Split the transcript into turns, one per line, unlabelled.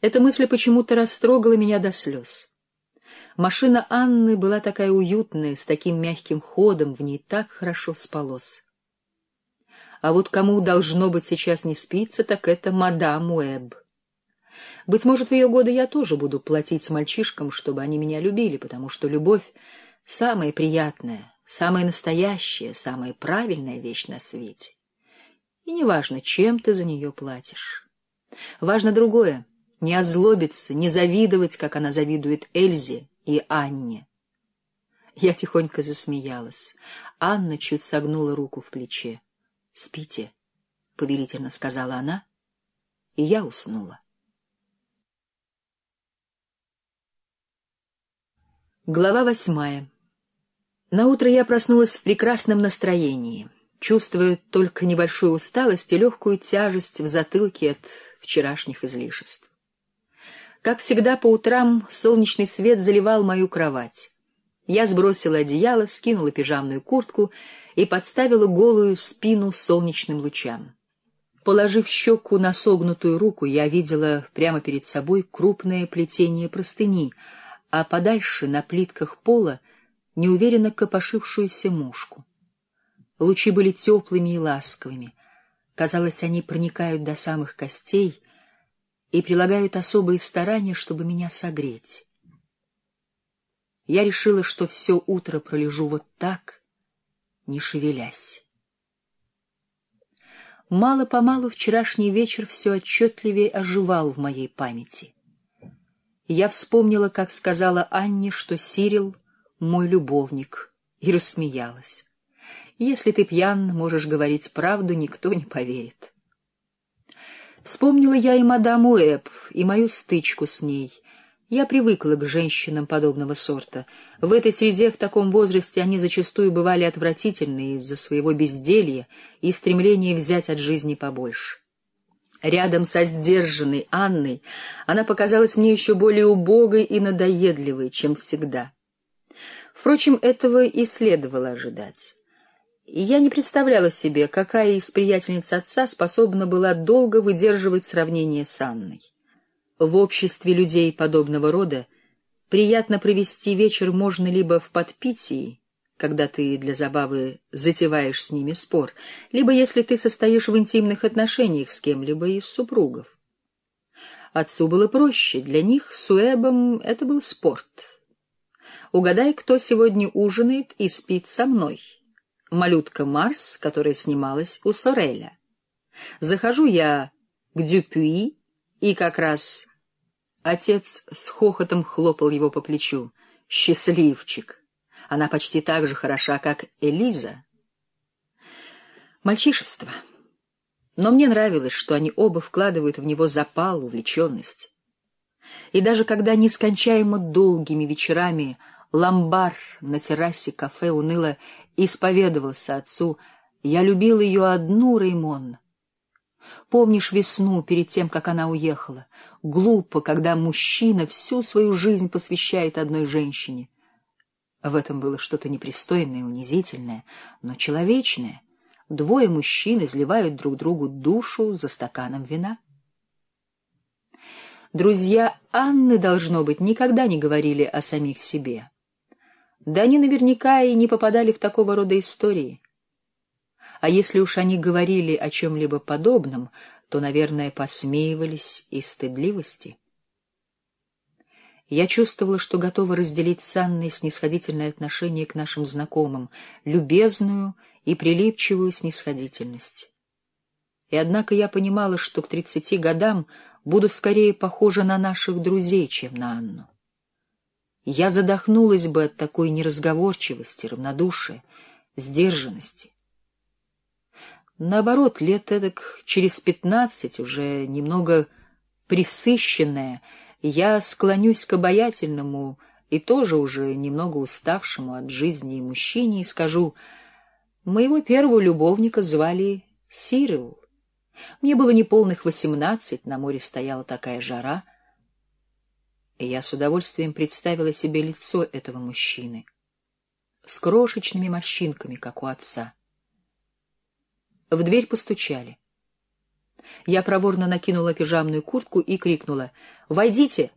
Эта мысль почему-то растрогала меня до слез. Машина Анны была такая уютная, с таким мягким ходом, в ней так хорошо спалось. А вот кому должно быть сейчас не спится, так это мадам Уэбб. Быть может, в ее годы я тоже буду платить мальчишкам, чтобы они меня любили, потому что любовь — самая приятная, самая настоящая, самая правильная вещь на свете. И неважно, чем ты за нее платишь. Важно другое — не озлобиться, не завидовать, как она завидует Эльзе и Анне. Я тихонько засмеялась. Анна чуть согнула руку в плече. — Спите, — повелительно сказала она, и я уснула. Глава восьмая. Наутро я проснулась в прекрасном настроении, чувствуя только небольшую усталость и легкую тяжесть в затылке от вчерашних излишеств. Как всегда, по утрам солнечный свет заливал мою кровать. Я сбросила одеяло, скинула пижамную куртку и подставила голую спину солнечным лучам. Положив щеку на согнутую руку, я видела прямо перед собой крупное плетение простыни — а подальше на плитках пола неуверенно копошившуюся мушку. Лучи были теплыми и ласковыми. Казалось, они проникают до самых костей и прилагают особые старания, чтобы меня согреть. Я решила, что все утро пролежу вот так, не шевелясь. Мало-помалу вчерашний вечер все отчетливее оживал в моей памяти — я вспомнила, как сказала Анне, что Сирил — мой любовник, и рассмеялась. Если ты пьян, можешь говорить правду, никто не поверит. Вспомнила я и мадам Уэб, и мою стычку с ней. Я привыкла к женщинам подобного сорта. В этой среде, в таком возрасте, они зачастую бывали отвратительны из-за своего безделья и стремления взять от жизни побольше. Рядом со сдержанной Анной она показалась мне еще более убогой и надоедливой, чем всегда. Впрочем, этого и следовало ожидать. Я не представляла себе, какая из приятельниц отца способна была долго выдерживать сравнение с Анной. В обществе людей подобного рода приятно провести вечер можно либо в подпитии, когда ты для забавы затеваешь с ними спор, либо если ты состоишь в интимных отношениях с кем-либо из супругов. Отцу было проще, для них с Уэбом это был спорт. Угадай, кто сегодня ужинает и спит со мной. Малютка Марс, которая снималась у Сореля. Захожу я к Дюпюи, и как раз отец с хохотом хлопал его по плечу. Счастливчик! Она почти так же хороша, как Элиза. Мальчишество. Но мне нравилось, что они оба вкладывают в него запал, увлеченность. И даже когда нескончаемо долгими вечерами ламбар на террасе кафе уныло исповедовался отцу, я любил ее одну, Реймон. Помнишь весну перед тем, как она уехала? Глупо, когда мужчина всю свою жизнь посвящает одной женщине — в этом было что-то непристойное, унизительное, но человечное. Двое мужчин изливают друг другу душу за стаканом вина. Друзья Анны, должно быть, никогда не говорили о самих себе. Да они наверняка и не попадали в такого рода истории. А если уж они говорили о чем-либо подобном, то, наверное, посмеивались из стыдливости. Я чувствовала, что готова разделить с Анной снисходительное отношение к нашим знакомым, любезную и прилипчивую снисходительность. И однако я понимала, что к тридцати годам буду скорее похожа на наших друзей, чем на Анну. Я задохнулась бы от такой неразговорчивости, равнодушия, сдержанности. Наоборот, лет эдак через пятнадцать, уже немного присыщенная, я склонюсь к обаятельному и тоже уже немного уставшему от жизни и мужчине и скажу, моего первого любовника звали Сирил. Мне было неполных восемнадцать, на море стояла такая жара, и я с удовольствием представила себе лицо этого мужчины с крошечными морщинками, как у отца. В дверь постучали. Я проворно накинула пижамную куртку и крикнула «Войдите!»